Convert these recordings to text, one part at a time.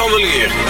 van Weleer.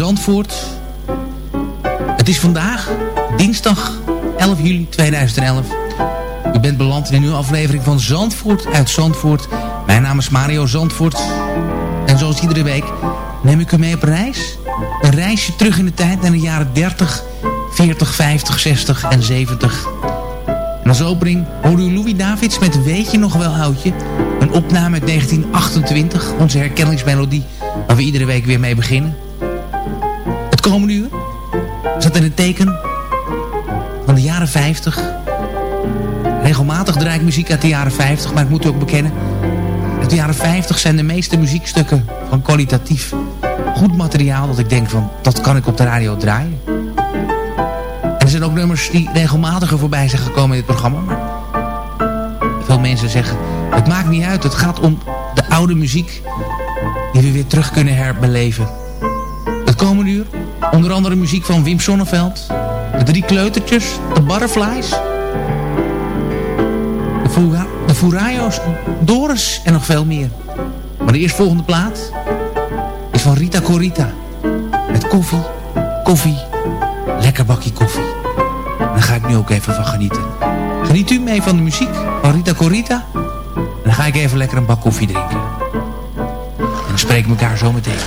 Zandvoort. Het is vandaag, dinsdag 11 juli 2011. U bent beland in een nieuwe aflevering van Zandvoort uit Zandvoort. Mijn naam is Mario Zandvoort. En zoals iedere week neem ik u mee op reis. Een reisje terug in de tijd naar de jaren 30, 40, 50, 60 en 70. En als opening hoorde u Louis Davids met Weet je nog wel houtje? Een opname uit 1928, onze herkenningsmelodie waar we iedere week weer mee beginnen. Het komende uur zat in het teken van de jaren 50. Regelmatig draai ik muziek uit de jaren 50, maar ik moet u ook bekennen... uit de jaren 50 zijn de meeste muziekstukken van kwalitatief goed materiaal... dat ik denk van, dat kan ik op de radio draaien. En er zijn ook nummers die regelmatiger voorbij zijn gekomen in dit programma... veel mensen zeggen, het maakt niet uit, het gaat om de oude muziek... die we weer terug kunnen herbeleven. Het komende uur Onder andere muziek van Wim Sonneveld. De Drie Kleutertjes. De Butterflies. De, Fura de Furayos. Doris en nog veel meer. Maar de eerstvolgende plaat is van Rita Corita. Met koffie, koffie, lekker bakje koffie. En daar ga ik nu ook even van genieten. Geniet u mee van de muziek van Rita Corita? En dan ga ik even lekker een bak koffie drinken. En dan spreken we elkaar zo meteen.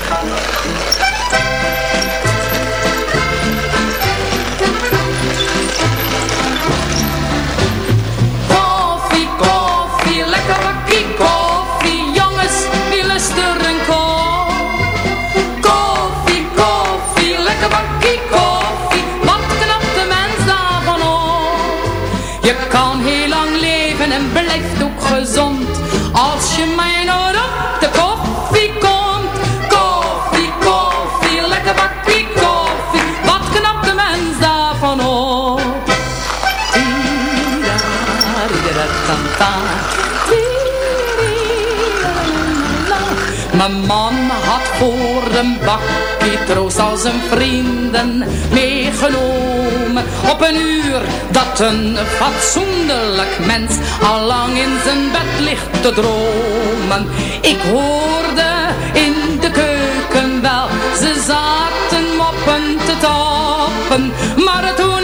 Mijn man had voor een bakkie troost al zijn vrienden meegenomen. Op een uur dat een fatsoenlijk mens al lang in zijn bed ligt te dromen. Ik hoorde in de keuken wel, ze zaten moppen te tappen. Maar toen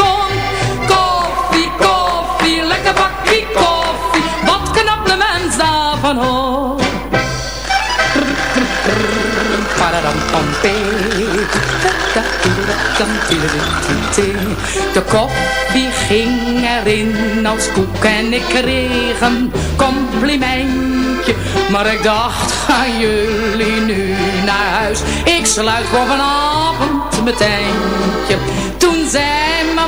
De koffie ging erin als koek en ik kreeg een complimentje. Maar ik dacht, gaan jullie nu naar huis? Ik sluit voor vanavond mijn tentje.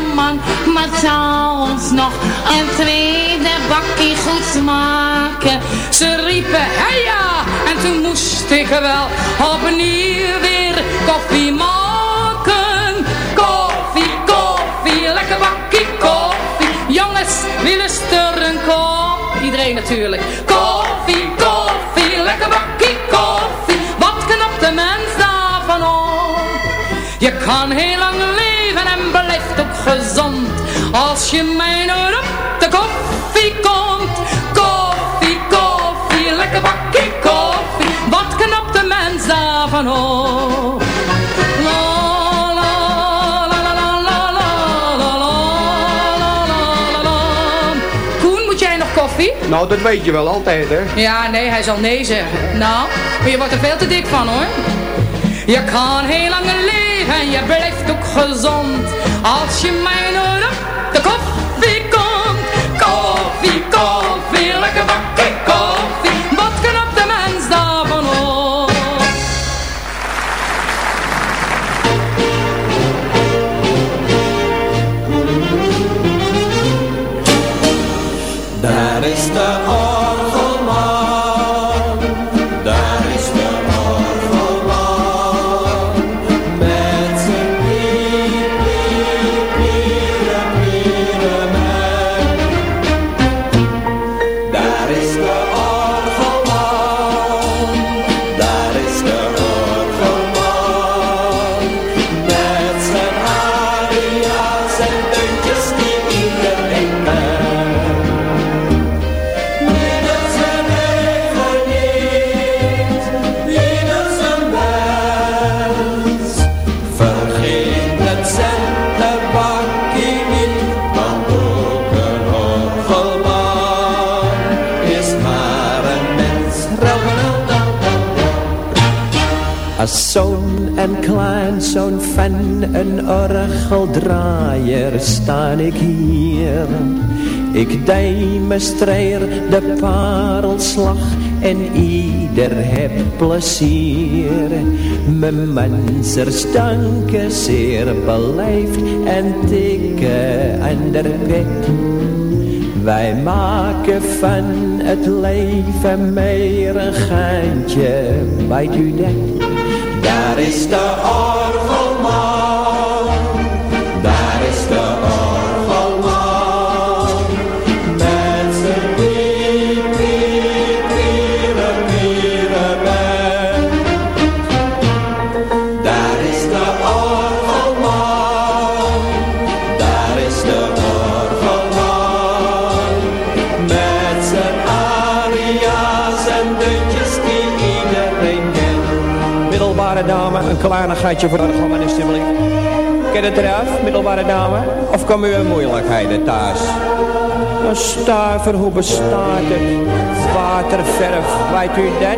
Man, maar zou ons nog een tweede bakje goed smaken? Ze riepen, hey ja, en toen moest ik wel opnieuw weer koffie maken. Koffie, koffie, lekker bakje koffie. Jongens, willen er een kop? Iedereen natuurlijk. Koffie, koffie, lekker bakje koffie. Wat knapt de mens daarvan op? Je kan heel lang blijft ook gezond. Als je mij nou op de koffie komt. Koffie, koffie, lekker bakje koffie. Wat knapt de mens daarvan op? koffie? Nou, dat weet je wel altijd, hè? Ja, nee, hij zal nee zeggen. Nou, maar je wordt er veel te dik van, hoor. Je kan heel lang leven en je blijft ook gezond. Als je mij op de koffie komt. Koffie, koffie, lekker bakje koffie. Wat knapt de mens daarvan op? Daar is de orgeldraaier staan ik hier. Ik demonstreer de parelslag en ieder heb plezier. Mijn mensers danken zeer beleefd en tikken der pet. Wij maken van het leven meer een geintje, u dat? Daar is de orgelman, een kleinigheidje voor de orgelman alsjeblieft. Ken het eraf, middelbare dame? Of komen u in moeilijkheden thuis? Een stuiver, hoe bestaat het? Waterverf, weet u dat?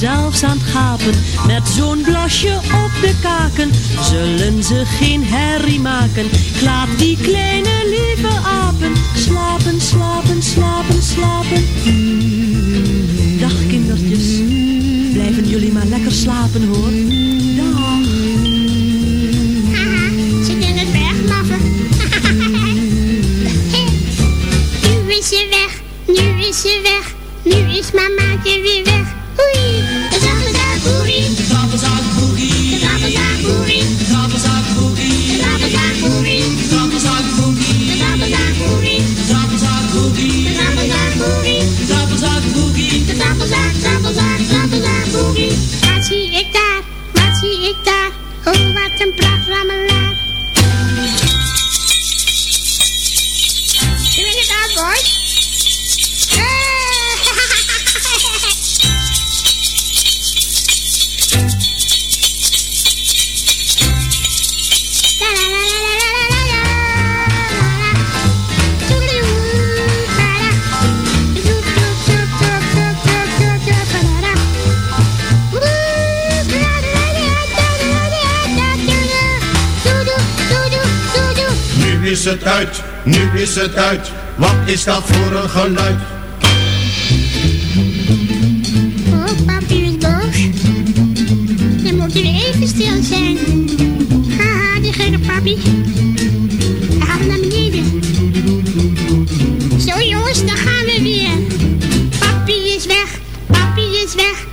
Zelfs aan het gapen. Met zo'n blasje op de kaken zullen ze geen herrie maken. Laat die kleine lieve apen slapen, slapen, slapen, slapen. Dag kindertjes, blijven jullie maar lekker slapen hoor. Nu is het uit, nu is het uit. Wat is dat voor een geluid? Oh, papi is boos. Dan moeten we even stil zijn. Haha, die gekke papi. Hij gaat naar beneden. Zo jongens, daar gaan we weer. Papi is weg, papi is weg.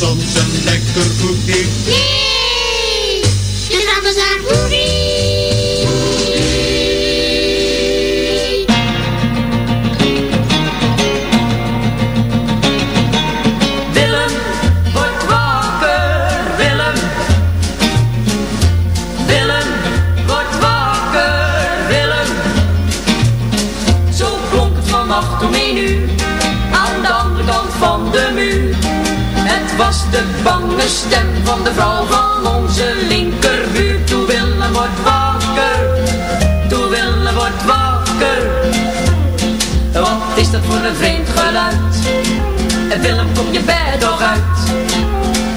Soms een lekker koekje? Stem van de vrouw van onze linkerbuur. Toen Willem wordt wakker, toen Willem wordt wakker. Wat is dat voor een vreemd geluid? En Willem, kom je bed toch uit?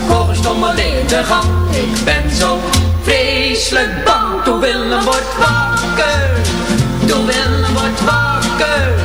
Kogels in de gang, ik ben zo vreselijk bang. Toen Willem wordt wakker, toen Willem wordt wakker.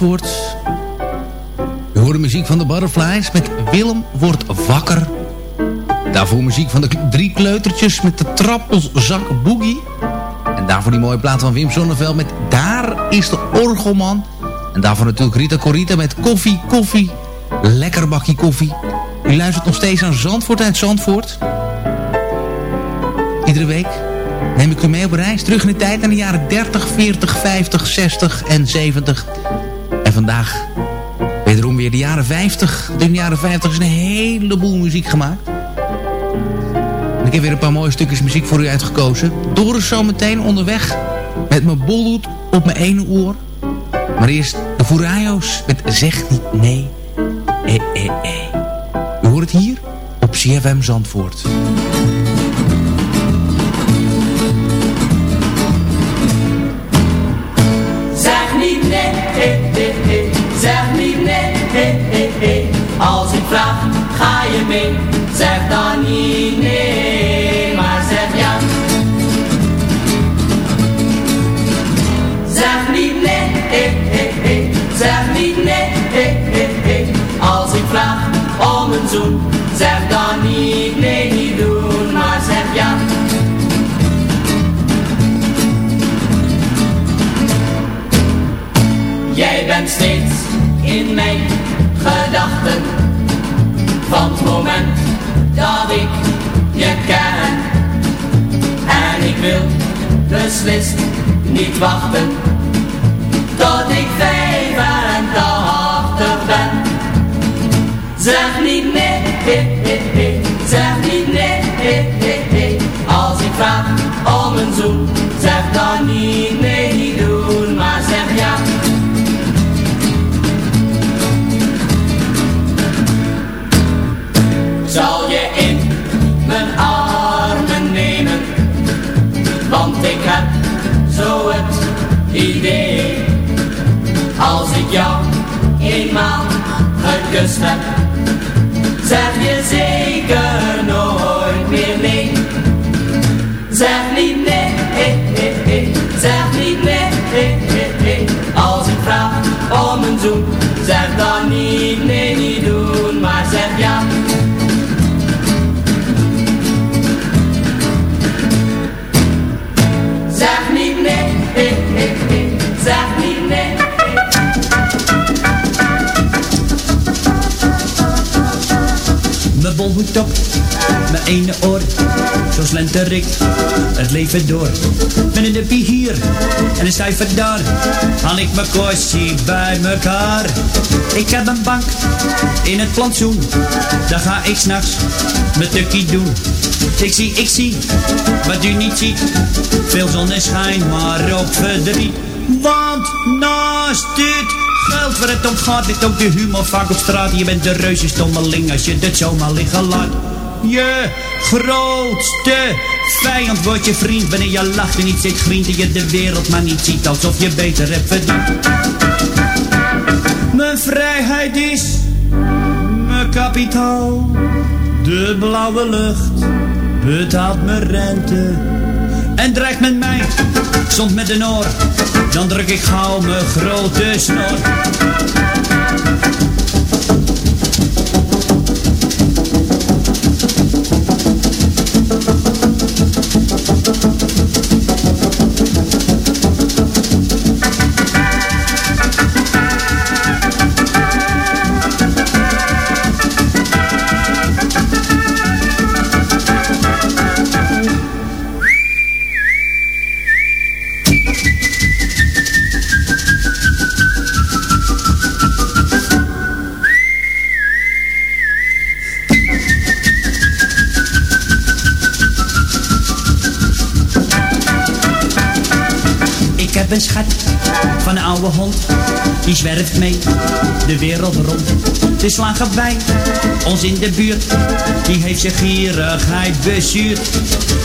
Zandvoort. We horen muziek van de Butterflies met Willem wordt wakker. Daarvoor muziek van de drie kleutertjes met de trappelzak boogie. En daarvoor die mooie plaat van Wim Sonneveld met Daar is de orgelman. En daarvoor natuurlijk Rita Corita met koffie, koffie. Lekker bakje koffie. U luistert nog steeds aan Zandvoort uit Zandvoort. Iedere week neem ik u mee op reis terug in de tijd naar de jaren 30, 40, 50, 60 en 70. En vandaag wederom weer de jaren 50. In de jaren 50 is een heleboel muziek gemaakt. En ik heb weer een paar mooie stukjes muziek voor u uitgekozen. Doris zometeen onderweg met mijn bolhoed op mijn ene oor. Maar eerst de Furayo's met Zeg niet nee. Eh, eh, eh. U hoort het hier op CFM Zandvoort. He. zeg niet nee. Als ik vraag, ga je mee? Zeg dan niet nee, maar zeg ja. Zeg niet nee, he, he. zeg niet nee, he. Als ik vraag om een zoen, zeg steeds in mijn gedachten Van het moment dat ik je ken En ik wil beslist niet wachten Tot ik 85 ben Zeg niet nee, he, he, he. zeg niet nee. Als ik vraag om een zoen zeg je zeker nooit meer nee. Zeg niet nee, he, he, he. zeg niet nee, he, he, he. als ik vraag om een zoen, zeg dan niet nee, niet doen, maar zeg ja. Bolhoed op, mijn ene oor, zo slenter ik het leven door. Met een duppie hier en een cijfer daar, haal ik mijn kostje bij mekaar. Ik heb een bank in het plantsoen, daar ga ik s'nachts mijn tukkie doen. Ik zie, ik zie, wat u niet ziet, veel zonneschijn, maar ook verdriet. Want naast dit geld waar het om gaat, ligt ook de humor vaak op straat. Je bent de reuzenstommeling als je dit zomaar liggen laat. je grootste vijand wordt je vriend wanneer je lacht en niet zit griend en je de wereld maar niet ziet alsof je beter hebt verdiend. Mijn vrijheid is mijn kapitaal, de blauwe lucht betaalt mijn rente en dreigt met mij, soms met de oor, dan druk ik gauw mijn grote snor. Een schat van een oude hond. Die zwerft mee de wereld rond. De slager bij ons in de buurt. Die heeft zijn gierigheid bezuurd.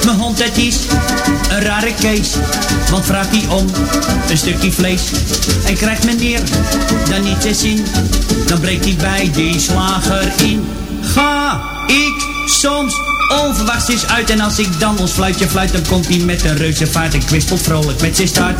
Mijn hond het is een rare kees. Want vraagt hij om een stukje vlees. En krijgt meneer dan niet te zien. Dan breekt hij bij die slager in. Ga ik soms onverwachts is uit En als ik dan ons fluitje fluit Dan komt hij met een reuze vaart En kwispelt vrolijk met zijn start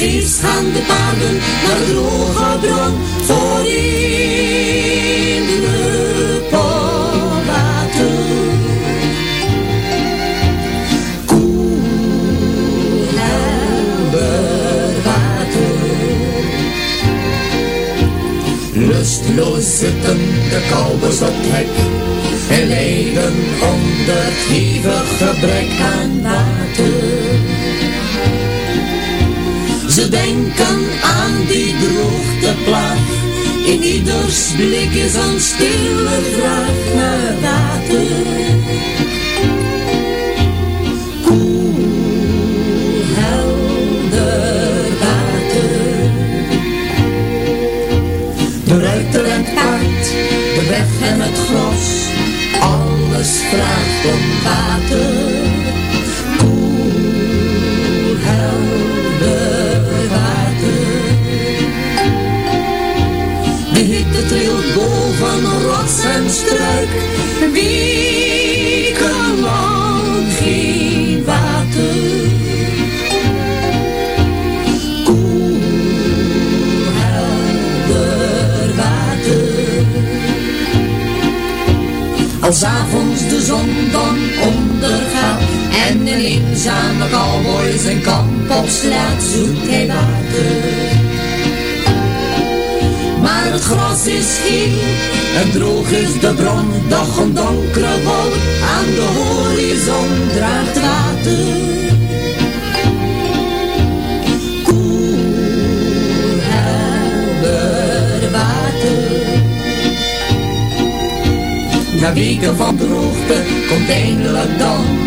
Vergeefs gaan de paarden naar de droge bron voor in de water. Koel, water. Lusteloos zitten de kalbers op hek en lijden onder hevig gebrek aan water. Denken aan die droogteplaag, in ieders blik is een stille vraag naar water. Koel, helder water. De ruiter en het de weg en het gras, alles vraagt om water. En een eenzame cowboy zijn kamp opslaat, zoekt hij water. Maar het gras is geel en droog is de bron, doch een donkere wolk aan de horizon draagt water. Na weken van droogte komt eindelijk dan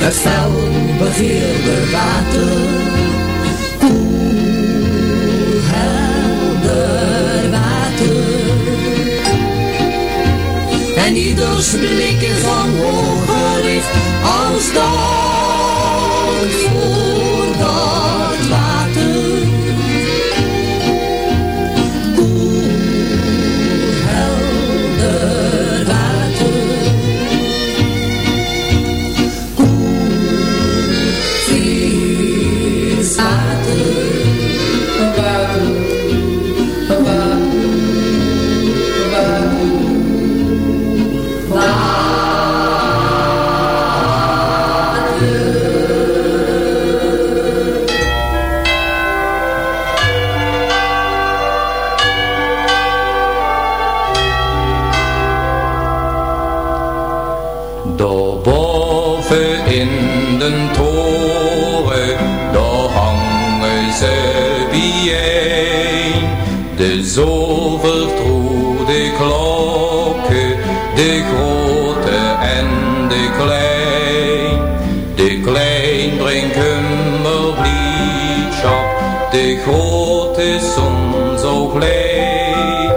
het fel begeerde water. Koel, helder water. En ieders blik van hoog gericht als voor dat water. De klein. De klein brengt hummerbliedschap, de grote soms zo leed.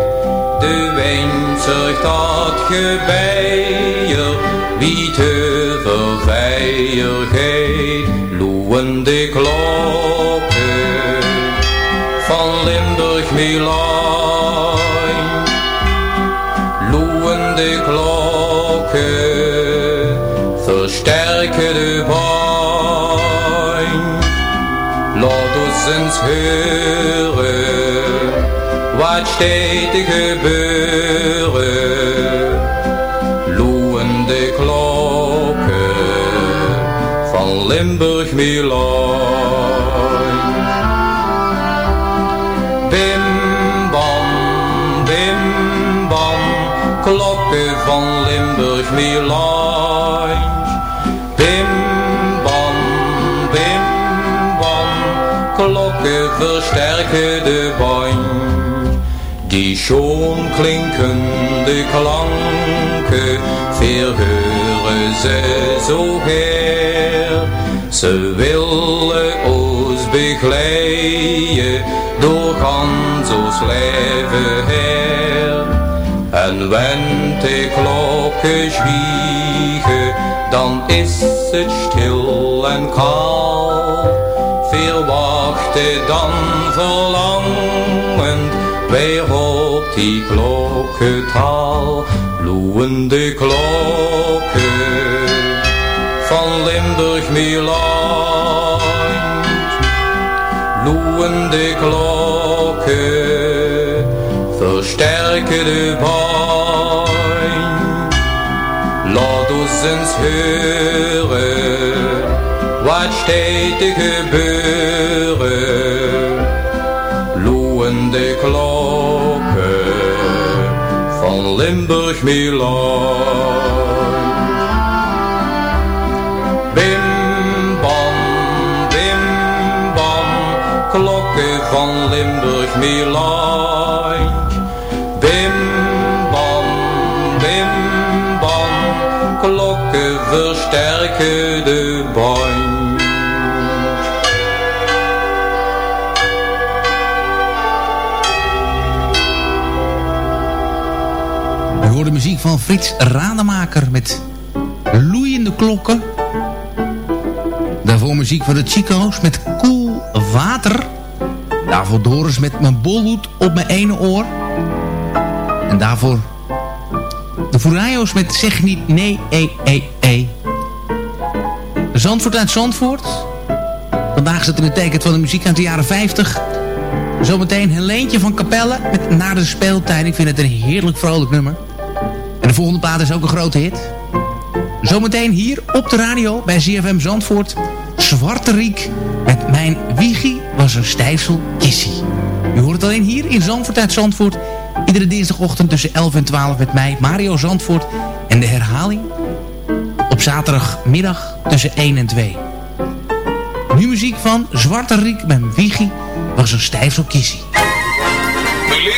De wijn zorgt dat gebeier, wie te verveiligheid, loeien de klokken van Limburg Milaan. Wat te gebeuren. Loeien de klokken van Limburg Milaan. Bim bam, bim bam, klokken van Limburg Milaan. Die schoon klinkende klanken verheuren ze zo her. Ze willen ons begeleiden door gans ons her. En wenn de klokken zwiegen, dan is het stil en kaal. Verwachten dan verlangend weer op die klokkentaal. Loeiende klokken van Limburg Milaan. Loeiende klokken versterken de pijn. Laat ons eens horen wat steeds te gebeuren. Van Limburg Milaan. Bim bam, bim bam, klokken van Limburg Milaan. Bim bam, bim bam, klokken versterken van Frits Rademaker met loeiende klokken. Daarvoor muziek van de Chico's met koel water. Daarvoor Doris met mijn bolhoed op mijn ene oor. En daarvoor de Furayos met zeg niet nee, e, e, e. Zandvoort uit Zandvoort. Vandaag zit in het teken van de muziek uit de jaren 50. Zometeen Helentje van Capelle met Na de speeltijd. Ik vind het een heerlijk vrolijk nummer. De volgende plaat is ook een grote hit. Zometeen hier op de radio bij ZFM Zandvoort. Zwarte Riek met Mijn Wiegie was een stijfsel kissie. U hoort het alleen hier in Zandvoort uit Zandvoort. Iedere dinsdagochtend tussen 11 en 12 met mij, Mario Zandvoort. En de herhaling op zaterdagmiddag tussen 1 en 2. Nu muziek van Zwarte Riek met Wiegie was een stijfsel kissie.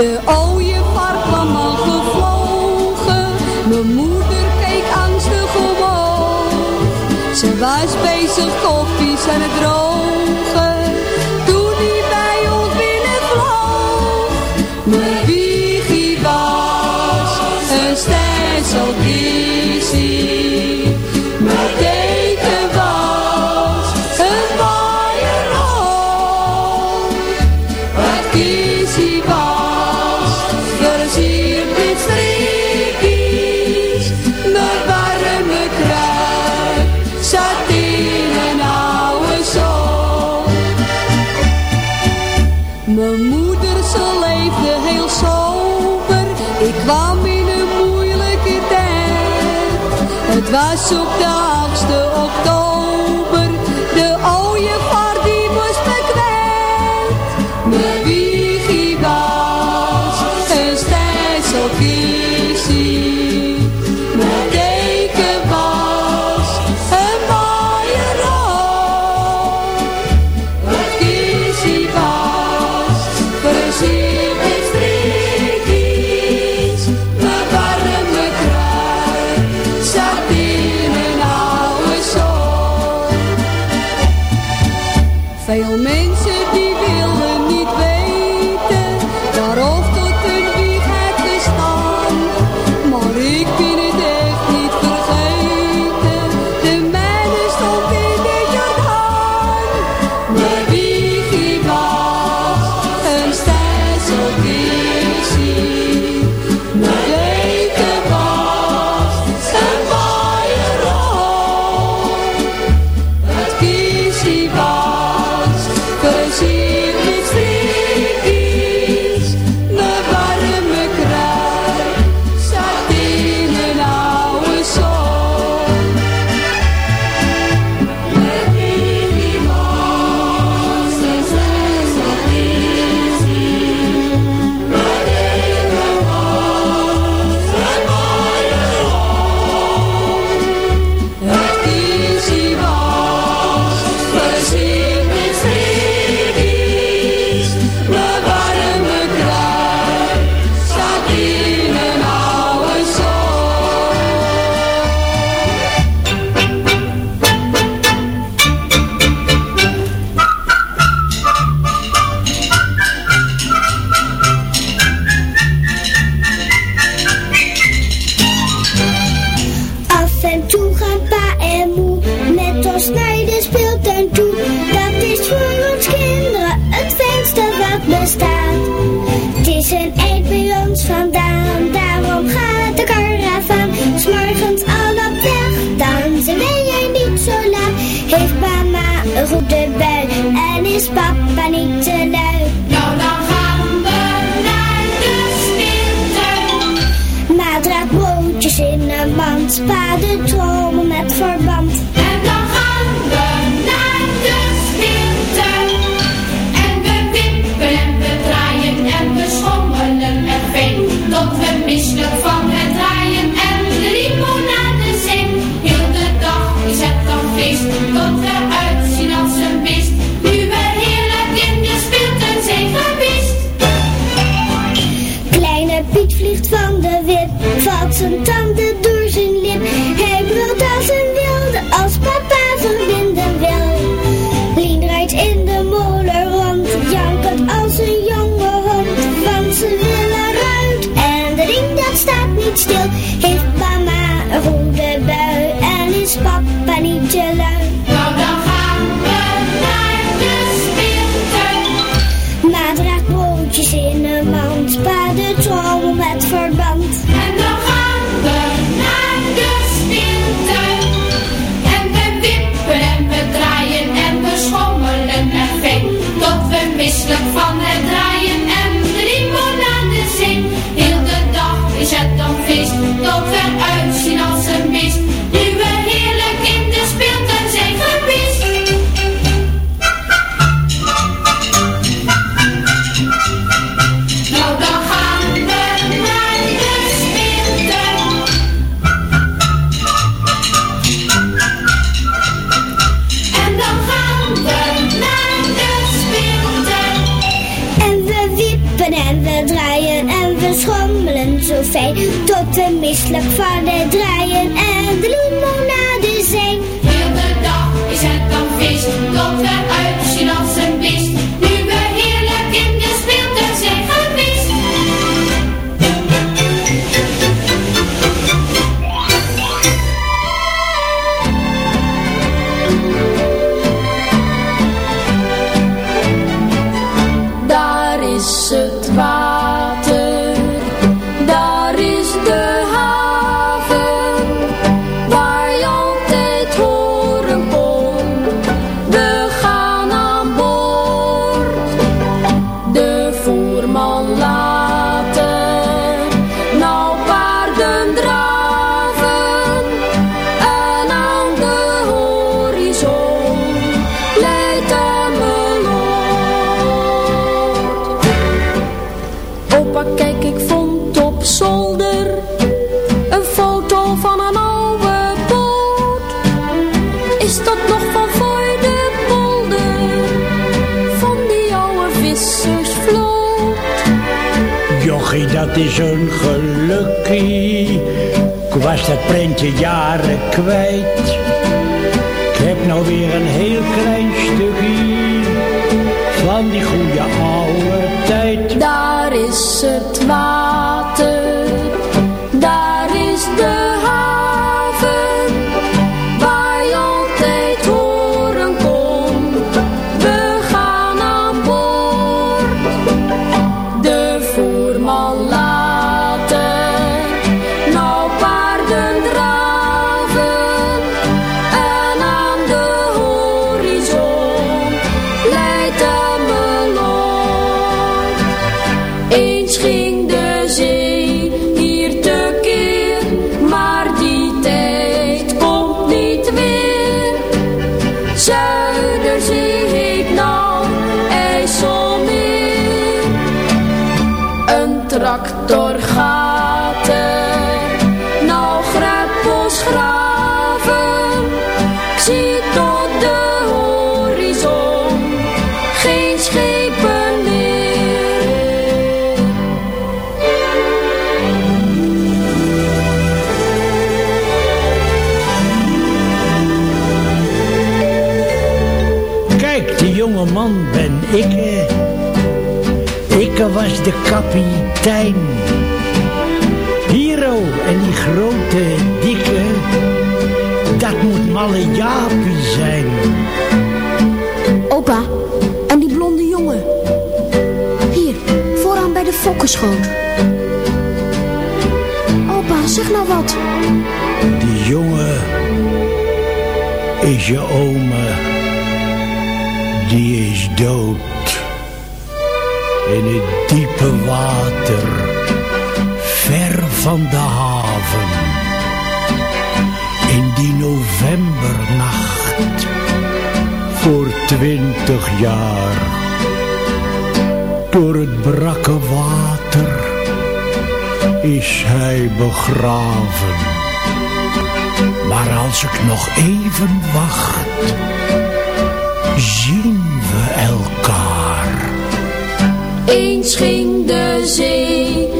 De ooievaar kwam al gevlogen, mijn moeder keek angstig omhoog. Ze was bezig koffies en het droog. we draaien en we schommelen en ving, tot we misselijk Is dat nog van voor de polder? Van die oude vissersvloot? Jochie, dat is een gelukkie. Ik was dat prentje jaren kwijt. Ik heb nou weer een heel klein stukje van die goede oude tijd. Daar is het water, kapitein. Hero en die grote dikke, dat moet malle Jaapie zijn. Opa, en die blonde jongen. Hier, vooraan bij de fokkenschoot. Opa, zeg nou wat. Die jongen is je oma. Die is dood. In het diepe water. Ver van de haven. In die novembernacht. Voor twintig jaar. Door het brakke water. Is hij begraven. Maar als ik nog even wacht, zien we elkaar. Eens ging de zee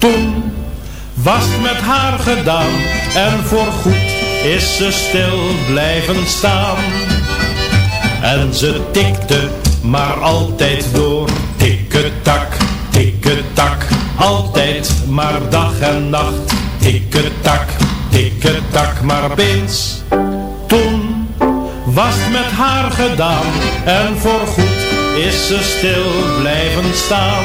toen was met haar gedaan en voorgoed is ze stil blijven staan. En ze tikte maar altijd door, tikketak, tikketak, altijd maar dag en nacht, tikketak, tikketak, maar opeens, toen was met haar gedaan en voorgoed is ze stil blijven staan.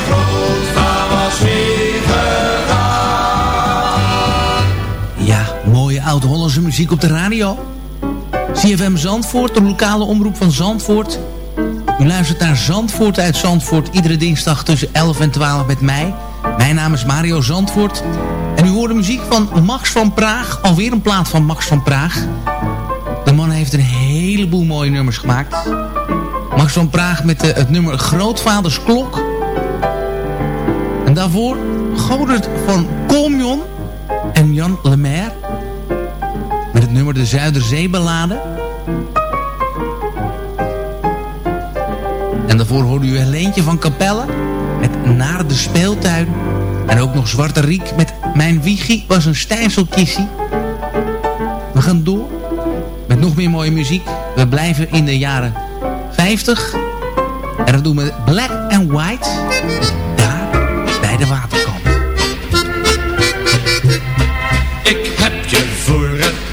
oud-Hollandse muziek op de radio. CFM Zandvoort, de lokale omroep van Zandvoort. U luistert naar Zandvoort uit Zandvoort. Iedere dinsdag tussen 11 en 12 met mij. Mijn naam is Mario Zandvoort. En u hoort muziek van Max van Praag. Alweer een plaat van Max van Praag. De man heeft een heleboel mooie nummers gemaakt. Max van Praag met de, het nummer Grootvaders Klok. En daarvoor Godert van Colmion en Jan Lemaire. Nummer De Zuiderzeeballade. En daarvoor hoorde u Helentje van Capelle met Naar de Speeltuin. En ook nog Zwarte Riek met Mijn Wiegie was een stijnselkissie. We gaan door met nog meer mooie muziek. We blijven in de jaren 50. En dat doen we Black and White. Daar bij de waterkant.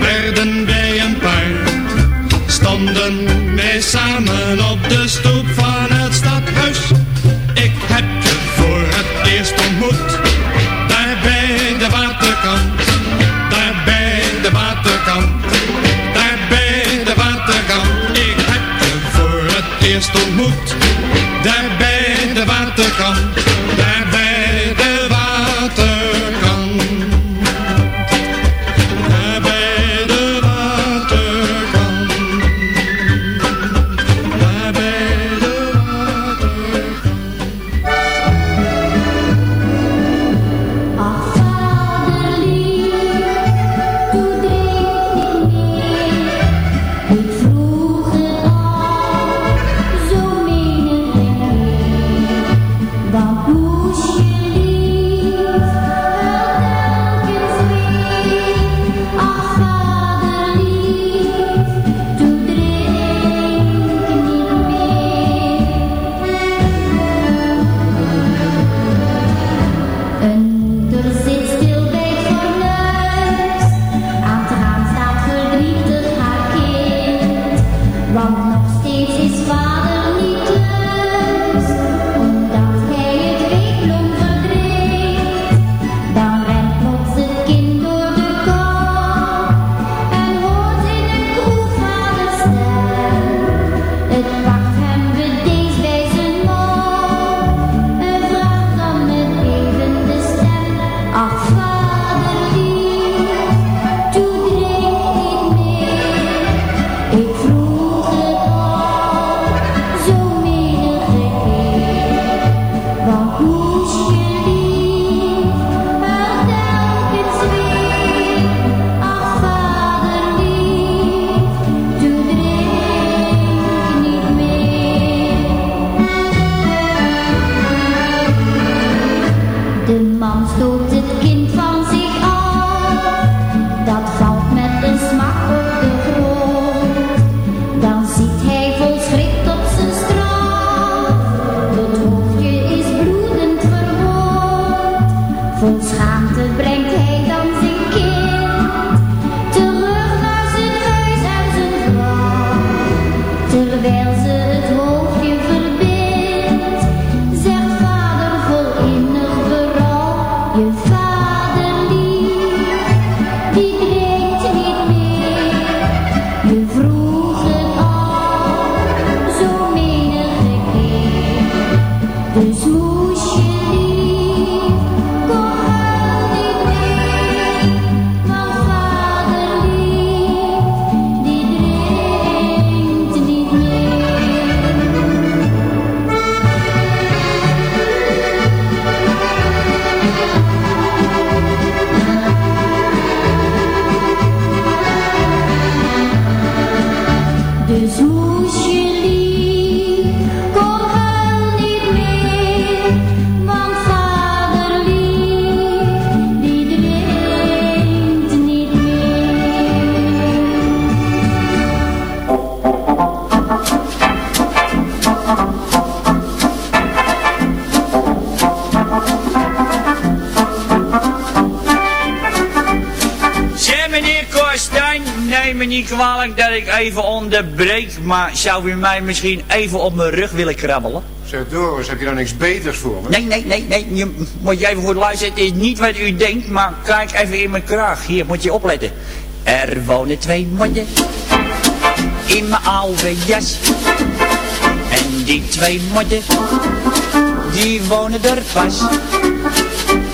Werden wij een paar. Stonden wij samen op de onderbreek, maar zou u mij misschien even op mijn rug willen krabbelen? Zeg Doris, heb je nou niks beters voor me? Nee, nee, nee, nee, je, moet je even goed luisteren, het is niet wat u denkt, maar kijk even in mijn kraag, hier moet je opletten. Er wonen twee modden in mijn oude jas. En die twee modden, die wonen er pas.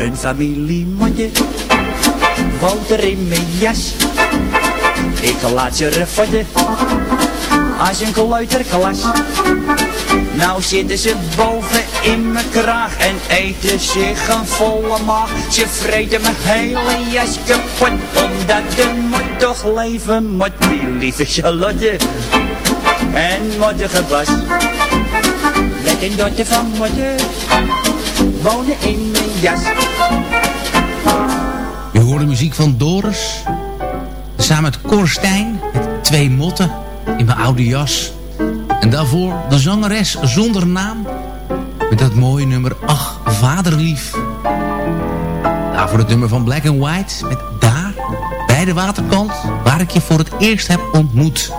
Een familiemotje woont er in mijn jas. Ik laat ze refotten als een kleuterklas. Nou zitten ze boven in mijn kraag en eten zich een volle maag. Ze vreten mijn hele jas kapot, omdat de moet toch leven moet. Die lieve Charlotte en mottige Bas. Met een dochter van moeder wonen in mijn jas. Je hoort de muziek van Doris. Samen met Korstijn, met twee motten in mijn oude jas. En daarvoor de zangeres zonder naam. Met dat mooie nummer Ach, vaderlief. Daarvoor het nummer van Black and White met Daar, bij de waterkant, waar ik je voor het eerst heb ontmoet.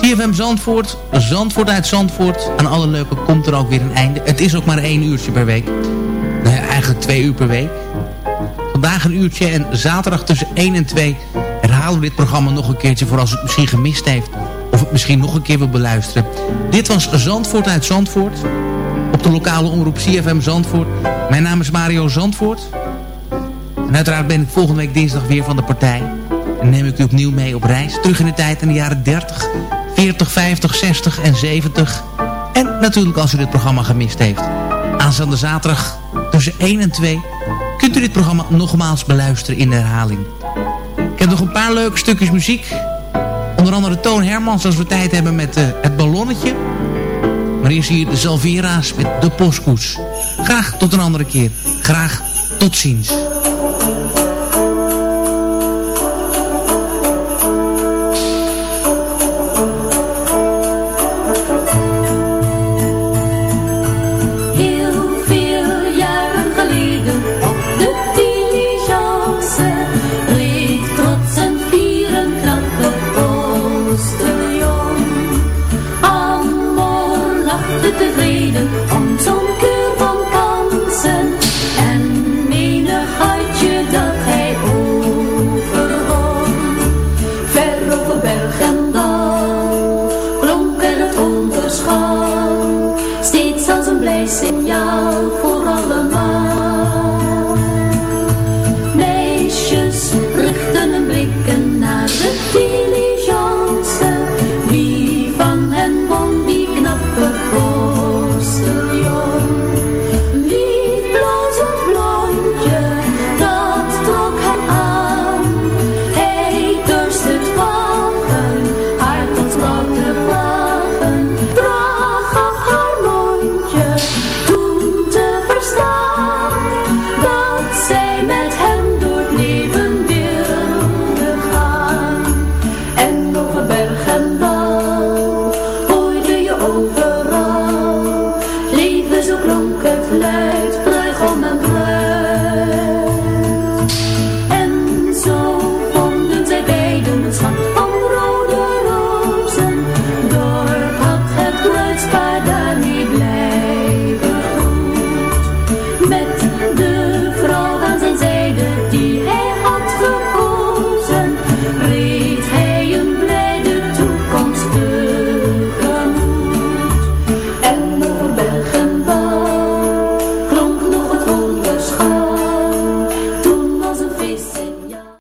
CFM Zandvoort, Zandvoort uit Zandvoort. Aan alle leuke komt er ook weer een einde. Het is ook maar één uurtje per week. Nee, eigenlijk twee uur per week. Vandaag een uurtje en zaterdag tussen 1 en 2 herhalen we dit programma nog een keertje voor als het misschien gemist heeft. Of het misschien nog een keer wil beluisteren. Dit was Zandvoort uit Zandvoort. Op de lokale omroep CFM Zandvoort. Mijn naam is Mario Zandvoort. En uiteraard ben ik volgende week dinsdag weer van de partij. En neem ik u opnieuw mee op reis. Terug in de tijd in de jaren 30, 40, 50, 60 en 70. En natuurlijk als u dit programma gemist heeft. Aanstaande zaterdag tussen 1 en 2 kunt u dit programma nogmaals beluisteren in de herhaling. Ik heb nog een paar leuke stukjes muziek. Onder andere Toon Hermans als we tijd hebben met uh, het ballonnetje. Maar eerst hier de Salvera's met de postkoets. Graag tot een andere keer. Graag tot ziens.